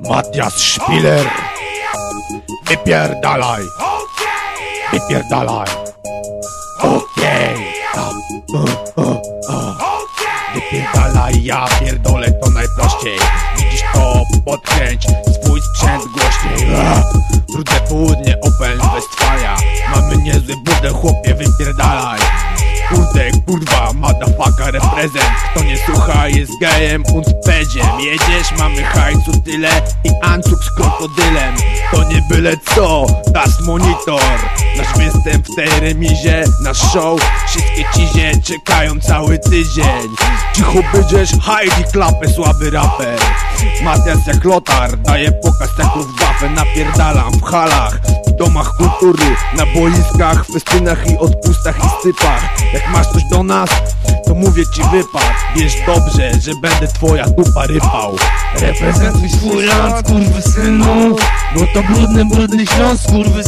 Matias Szpiler Wypierdalaj. Wypierdalaj. Okej. Wypierdalaj, ja pierdolę to najprościej. Widzisz to, podkręć swój sprzęt głośniej. Trudne południe, Opel Westfalia Mamy niezły budę, chłopie, wypierdalaj Kurde, kurwa, motherfucker reprezent. Kto nie słucha jest gejem und pedziem Jedziesz, mamy hajcu tyle i ancuk z krokodylem. To nie byle co, das monitor. Nasz występ w tej remizie, nasz show Wszystkie cizie czekają cały tydzień. Cicho będziesz, Heidi klapę, słaby raper. Matias jak Lotar, daje pokaz jak Luftwaffe Napierdalam w halach, w domach kultury Na boiskach, festynach i odpustach i stypach. Jak masz coś do nas, to mówię ci wypad. Wiesz dobrze, że będę twoja dupa rypał. Reprezentuj swój land, synu. Bo to brudny, brudny Śląsk,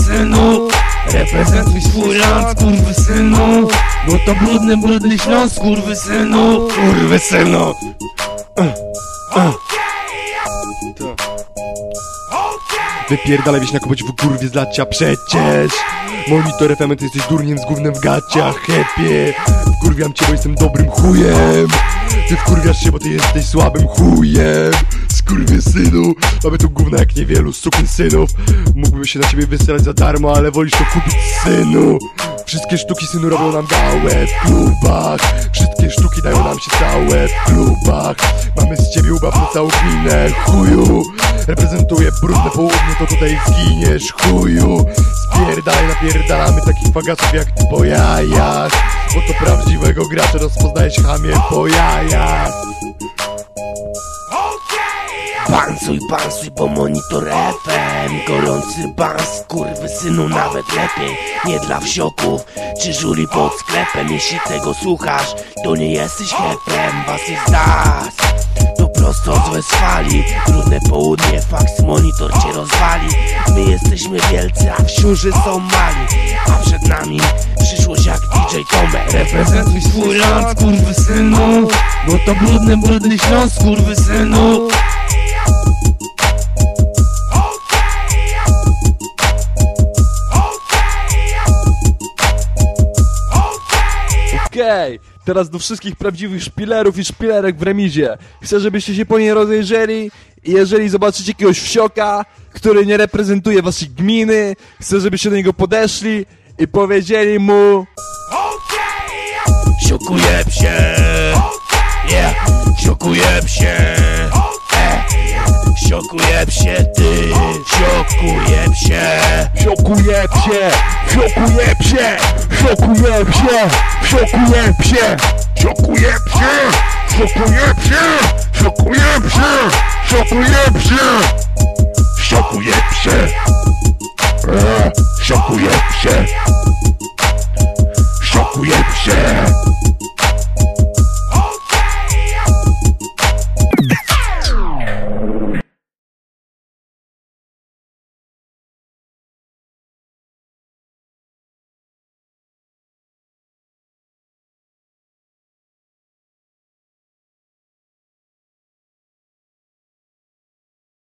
synu. Reprezentuj swój land, synu. Bo to brudny, brudny Śląsk, synu. Kurwysynu Wypierdalaj wieśniaku, być w kurwie z lacia przecież Monitor FM, ty jesteś durniem z gównem w gaciach Hepie, wkurwiam cię, bo jestem dobrym chujem. Ty wkurwiasz się, bo ty jesteś słabym chujem. Synu Mamy tu gówna jak niewielu synów. Mógłbym się na ciebie wystrzelać za darmo, ale wolisz to kupić synu Wszystkie sztuki synu robią nam gałę w klubach Wszystkie sztuki dają nam się całe w klubach Mamy z ciebie ubaw na całą gminę, chuju. Reprezentuję brudne południe, to tutaj zginiesz, chuju. Spierdaj, napierdalamy takich fagasów jak ty po jajach. Bo to prawdziwego gracza rozpoznajesz chamie po jajach Bansuj, bansuj, bo monitor FM Gorący bans, kurwy synu nawet lepiej. Nie dla wsioków, czy żuli pod sklepem. Jeśli tego słuchasz, to nie jesteś hepem Was jest das To prosto z Westfalii Trudne południe, faks monitor cię rozwali. My jesteśmy wielcy, a wsiurzy są mali. A przed nami przyszłość jak DJ Tomek. Reprezentuj swój land, kurwy synu Bo to brudny, brudny Śląsk, kurwy synu Okej, okay. teraz do wszystkich prawdziwych szpilerów i szpilerek w remizie. Chcę, żebyście się po niej rozejrzeli i jeżeli zobaczycie jakiegoś wsioka, który nie reprezentuje waszej gminy, chcę, żebyście do niego podeszli i powiedzieli mu Siokuję się, yeah, siokuję się, eh. Siokuję się ty, Siokuję się, siokuję się, siokuję się, siokuję się, siokuję się, siokuję się, siokuję się, siokuję się, siokuję się, siokuję się.